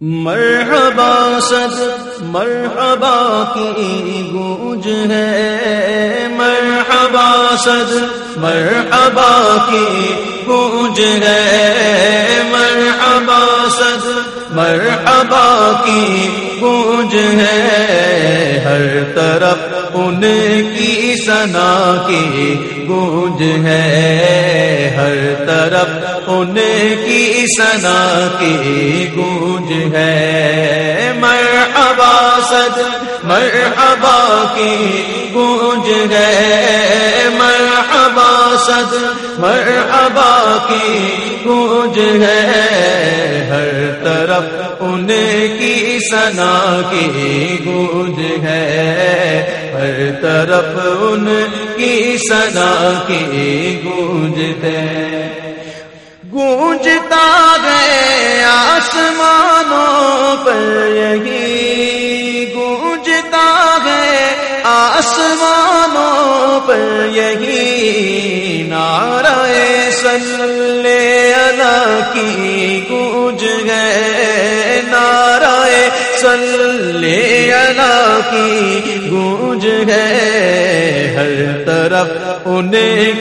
مرحبا صد مرحبا کی گونج ہے۔ مرحبا صد مرحبا کی گونج ہے۔ مرحبا صد مرحبا کی گونج ہے۔ ہر طرف ان کی سنا کی گونج ہے۔ ہر طرف ان کی سنا کی گونج ہے۔ مرحبا صد مرحبا کی گونج ہے۔ مرحبا صد مرحبا کی گونج ہے۔ ہر طرف ان کی سنا کی گونج ہے۔ ہر طرف ان کی سنا کی گونجتے گونجتا آسمانوں پر یہی گونجتا گئے آسمانوں پر یہی نعرہ صلی اللہ کی گونج گئے نعرہ صلی اللہ کی گونج ہے۔ ہر طرف ان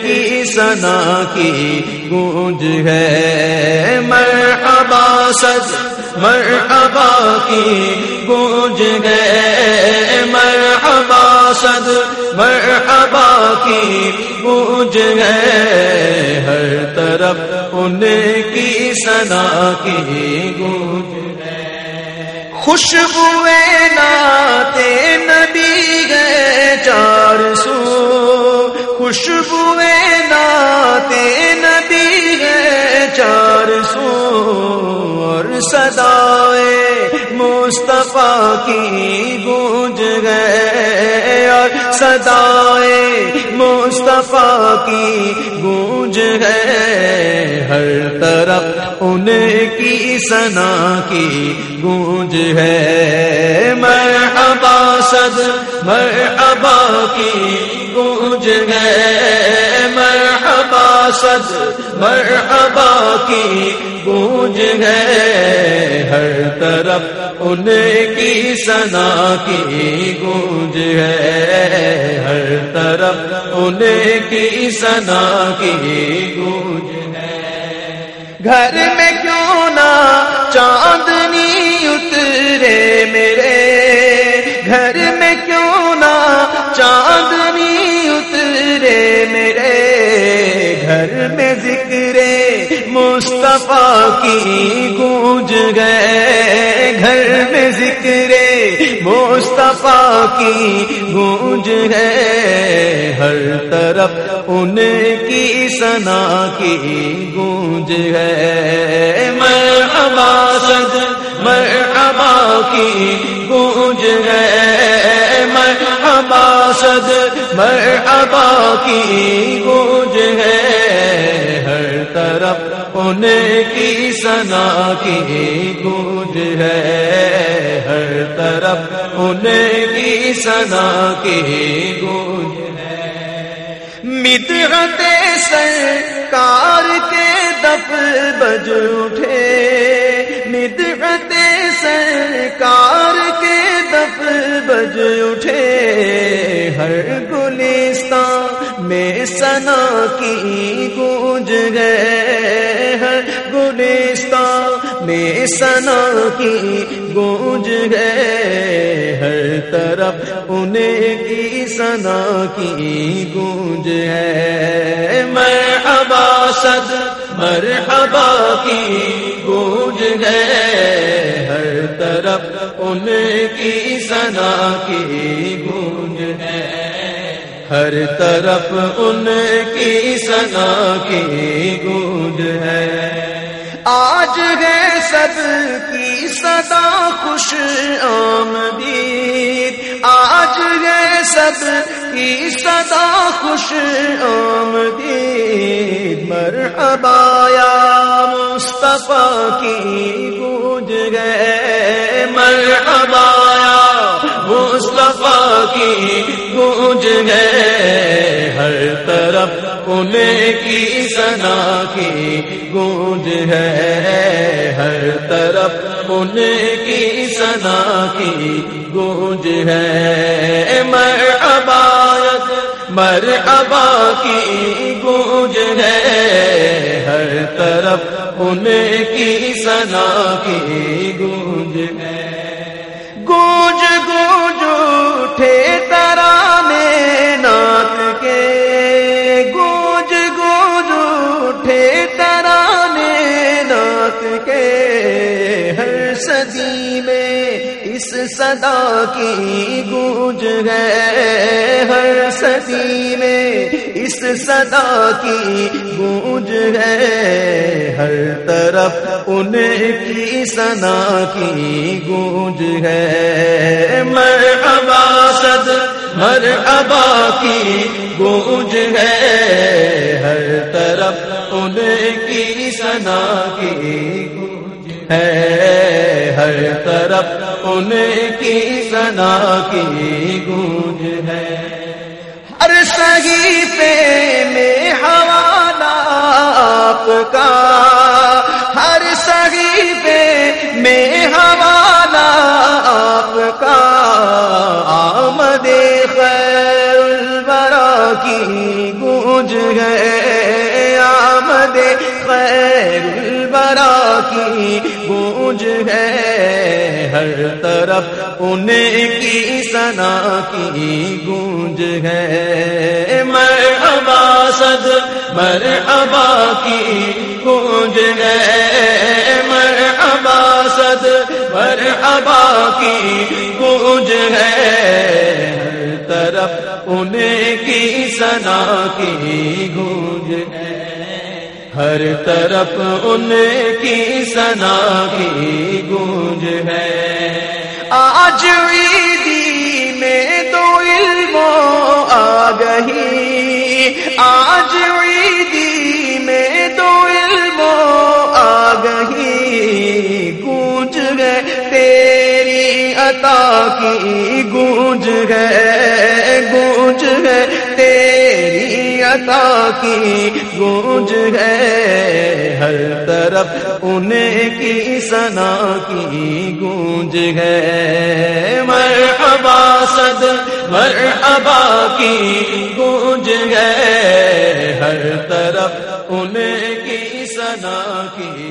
کی سنا کی گونج ہے۔ سج مرحبا کی گونج ہے مرحبا سد مرحبا کی گونج ہے ہر طرف ان کی سنا کی گونج ہے خوشبو ناتے نبی گئے چار سو۔ خوشبو ناتے نبی گئے چار سو۔ اور سدائے مصطفیٰ کی گونج گئے اور سدائے مصطفیٰ کی گونج گئے۔ ہر طرف ان کی سنا کی گونج ہے۔ مرحبا صد مرحبا کی گونج ہے مرحبا صد مرحبا کی گونج ہے ہر طرف ان کی سنا کی گونج ہے ہر طرف ان کی سنا کی گونج ہے۔ گھر میں کیوں نہ چاندنی گھر میں ذکر مصطفیٰ کی گونج گئے۔ گھر میں ذکر مصطفیٰ کی گونج ہے۔ ہر طرف ان کی سنا کی گونج ہے۔ مرحبا سد، مرحبا کی گونج ہے۔ مرحبا سد، مرحبا کی گونج طرف ان کی سنا کی گونج ہے ہر طرف ان کی سنا کی گونج ہے۔ مدرتے سرکار کے دف بج اٹھے۔ مدرتے سرکار کے دف بج اٹھے۔ ہر گلستان میں سنا کی گونج گئے ہر گلستان میں سنا کی گونج گئے ہر طرف انہیں کی سنا کی گونج ہے۔ مرحبا صد مرحبا کی گونج ہے ہر طرف ان کی سنا کی گونج ہے۔ ہر طرف ان کی سنا کی گونج ہے۔ آج ہے سب کی صدا خوش آمدید۔ آج ہے سب کی صدا خوش آمدید۔ مرحبا یا مصطفیٰ کی گونج گئے کی گونج گئے ہر طرف ان کی سنا کی گونج ہے ہر طرف ان کی سنا کی گونج ہے مر ابایت مر ابا کی گونج ہے ہر طرف ان کی سنا کی گونج ہے۔ گونج گونج اٹھے ترانے نات کے گونج گونج اٹھے ترانے نات کے ہر صدی میں اس صدا کی گونج ہے، ہر صدی میں اس صدا کی گونج ہے ہر طرف ان کی سنا کی گونج ہے۔ مر ابا سد مر ابا کی گونج ہے۔ ہر طرف ان کی سنا کی گونج ہے۔ ہر طرف ان کی سنا کی گونج ہے۔ ہر صحیفے میں حوالہ آپ کا ہر صحیفے میں حوالہ آپ کا آمد خیر البرا کی گونج ہے۔ آمد خیر البرا کی گونج ہے۔ ہر طرف ان کی سنا کی گونج ہے۔ میں ابا سد مر ابا کی گونج ہے۔ مر ابا سد مر ابا کی گونج ہے۔ ہر طرف ان کی سنا کی گونج ہے۔ ہر طرف ان کی سنا کی گونج ہے۔ آج عیدی میں دو علم آ گئی۔ آج عیدی میں دو علم آ گئی گونج گئے تیری عطا کی گونج گئے گونج گئے تیری عطا کی گونج ہے۔ ہر طرف ان کی سنا کی گونج ہے۔ ہر ابا کی گونج گئے ہر طرف ان کی صدا کی